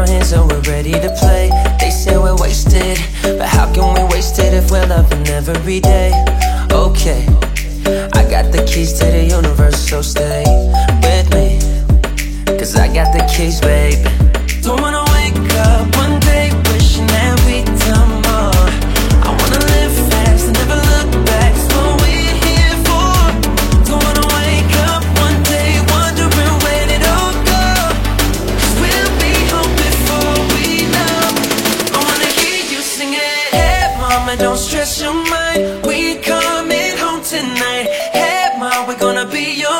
our and we're ready to play They say we're wasted, but how can we waste it if we're loving every day? Okay, I got the keys to the universe mama, don't stress your mind. We coming home tonight. Hey, mom, we're gonna be alright.